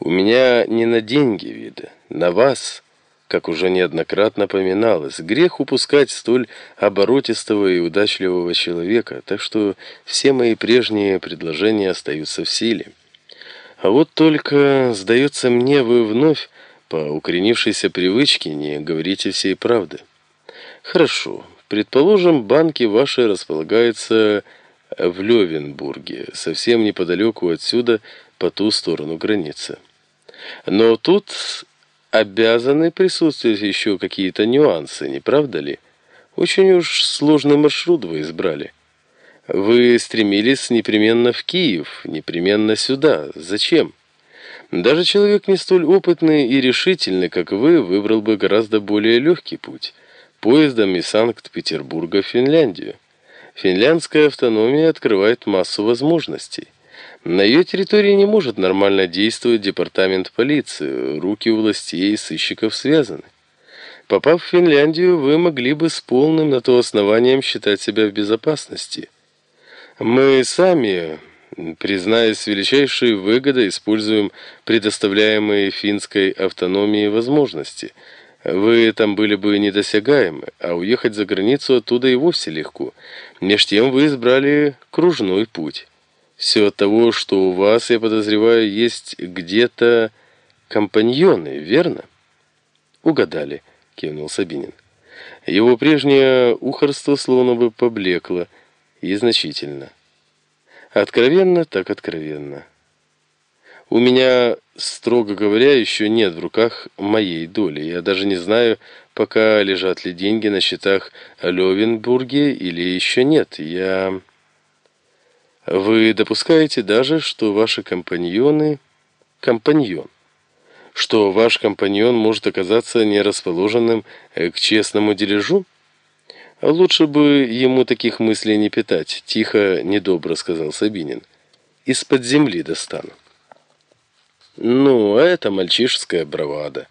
У меня не на деньги вида, на вас, как уже неоднократно поминалось, грех упускать столь оборотистого и удачливого человека, так что все мои прежние предложения остаются в силе. А вот только, сдается мне, вы вновь по укоренившейся привычке не говорите всей правды. Хорошо, предположим, банки ваши располагаются в Левенбурге, совсем неподалеку отсюда, по ту сторону границы. Но тут обязаны присутствовать еще какие-то нюансы, не правда ли? Очень уж сложный маршрут вы избрали. Вы стремились непременно в Киев, непременно сюда. Зачем? Даже человек не столь опытный и решительный, как вы, выбрал бы гораздо более легкий путь – поездом из Санкт-Петербурга в Финляндию. Финляндская автономия открывает массу возможностей. На ее территории не может нормально действовать департамент полиции, руки властей и сыщиков связаны. Попав в Финляндию, вы могли бы с полным на то основанием считать себя в безопасности. Мы сами, признаясь величайшей выгодой, используем предоставляемые финской автономией возможности. Вы там были бы недосягаемы, а уехать за границу оттуда и вовсе легко. Меж тем вы избрали кружной путь». Все того, что у вас, я подозреваю, есть где-то компаньоны, верно? Угадали, кивнул Сабинин. Его прежнее ухорство словно бы поблекло и значительно. Откровенно, так откровенно. У меня, строго говоря, еще нет в руках моей доли. Я даже не знаю, пока лежат ли деньги на счетах Левенбурге или еще нет. Я... Вы допускаете даже, что ваши компаньоны... Компаньон. Что ваш компаньон может оказаться нерасположенным к честному дележу? Лучше бы ему таких мыслей не питать, тихо, недобро сказал Сабинин. Из-под земли достану. Ну, а это мальчишеская бравада.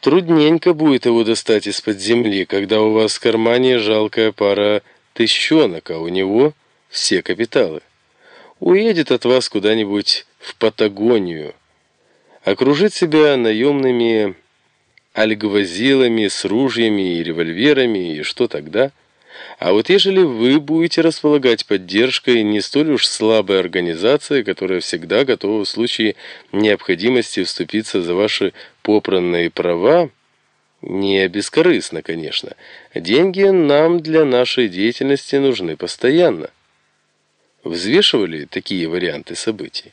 Трудненько будет его достать из-под земли, когда у вас в кармане жалкая пара тыщенок, а у него все капиталы. Уедет от вас куда-нибудь в Патагонию, окружит себя наемными альгвазилами с ружьями и револьверами, и что тогда? А вот ежели вы будете располагать поддержкой не столь уж слабой организации, которая всегда готова в случае необходимости вступиться за ваши попранные права, не бескорыстно, конечно, деньги нам для нашей деятельности нужны постоянно взвешивали такие варианты событий?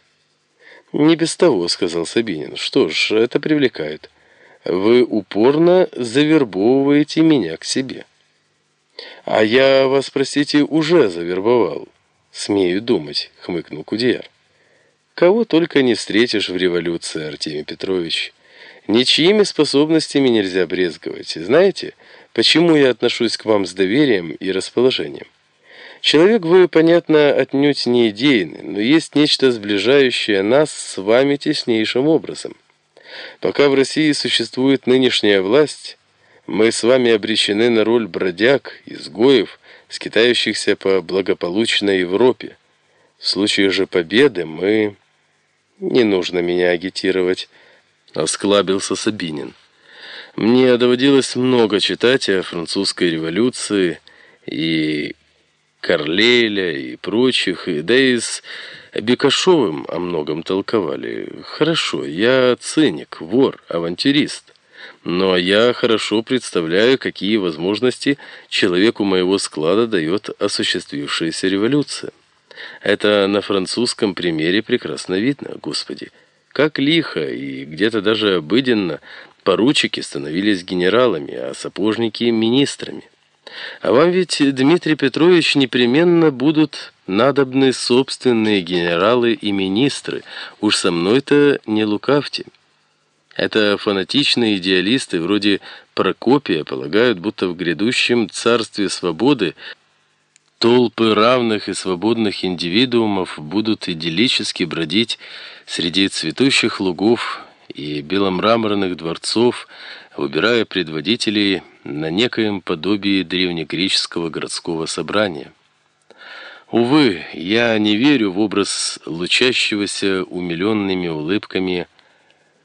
«Не без того», — сказал Сабинин. «Что ж, это привлекает. Вы упорно завербовываете меня к себе». «А я вас, простите, уже завербовал». «Смею думать», — хмыкнул Кудеяр. «Кого только не встретишь в революции, Артемий Петрович. Ничьими способностями нельзя брезговать. Знаете, почему я отношусь к вам с доверием и расположением?» Человек вы, понятно, отнюдь не идейный, но есть нечто сближающее нас с вами теснейшим образом. Пока в России существует нынешняя власть, мы с вами обречены на роль бродяг, изгоев, скитающихся по благополучной Европе. В случае же победы мы... Не нужно меня агитировать, осклабился Сабинин. Мне доводилось много читать о французской революции и Карлейля и прочих, да и с Бекашовым о многом толковали. Хорошо, я циник, вор, авантюрист. Но я хорошо представляю, какие возможности человеку моего склада дает осуществившаяся революция. Это на французском примере прекрасно видно, Господи. Как лихо и где-то даже обыденно поручики становились генералами, а сапожники – министрами. А вам ведь, Дмитрий Петрович, непременно будут надобны собственные генералы и министры. Уж со мной-то не лукавьте. Это фанатичные идеалисты вроде Прокопия полагают, будто в грядущем царстве свободы толпы равных и свободных индивидуумов будут идиллически бродить среди цветущих лугов и беломраморных дворцов, выбирая предводителей на некоем подобии древнегреческого городского собрания. Увы, я не верю в образ лучащегося умиленными улыбками